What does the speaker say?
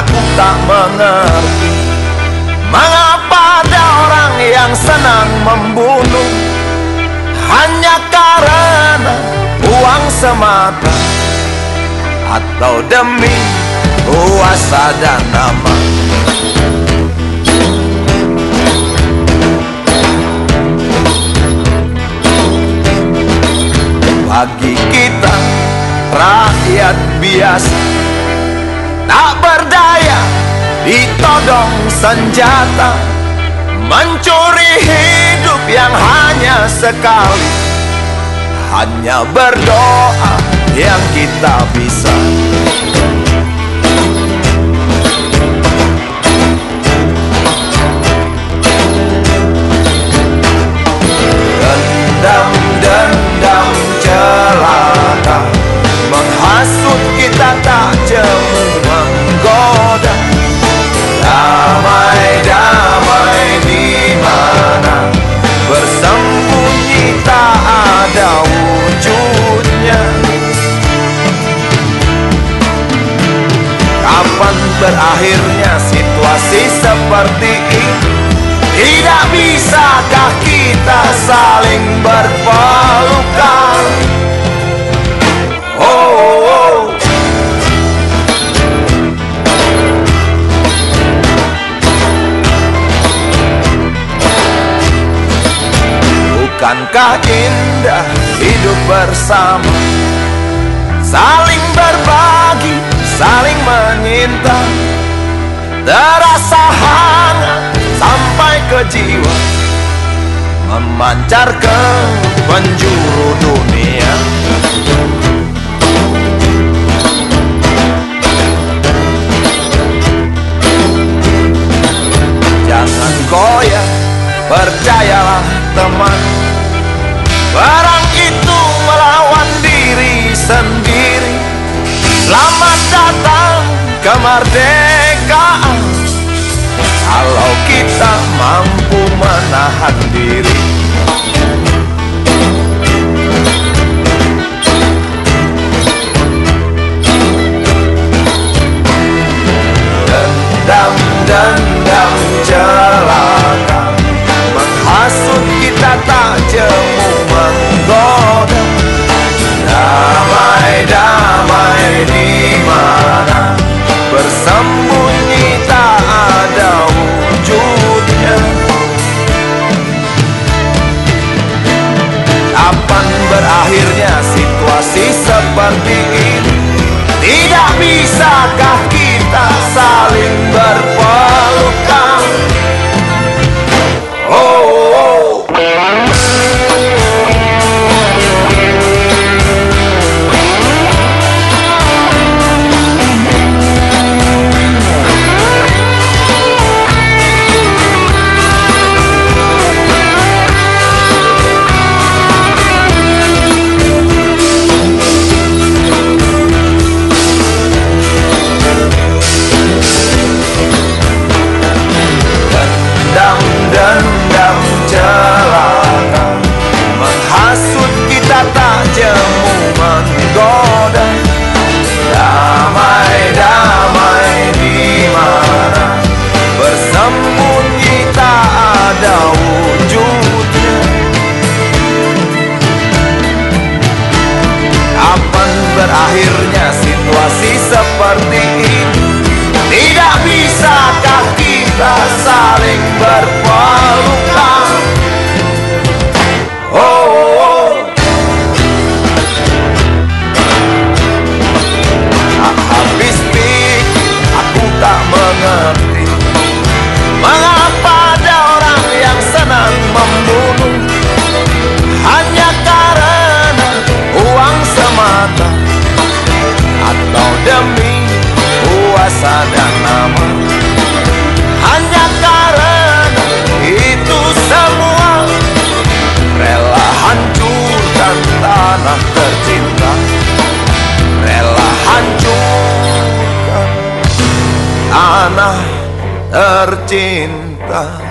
Aku tak mengerti Mengapa ada orang yang senang membunuh. Hanya karena uang semata Atau demi kuasa dan nama. Bagi kita rakyat biasa ditodong senjata Mencuri hidup yang hanya sekali. Hanya berdoa yang kita bisa berakhirnya situasi seperti ini. Tidak bisakah kita saling berpelukan Oh, oh. Bukankah indah hidup bersama? Saling saling menyinta Terasa hangat sampai ke jiwa Memancar ke penjuru dunia Jangan goyah, percayalah teman. Barang itu melawan diri sendiri. Selamat datang kemerdekaan Kalau kita mampu menahan diri Kapan berakhirnya situasi seperti ini. Tidak bisakah kita saling berpelukan Dendam-dendam celaka Menghasut kita tak jemu menggoda. Damai-damai di mana? Bersembunyi tak ada wujudnya. Kapan berakhirnya situasi seperti ini? Tidak bisakah kita saling berpelukan tercinta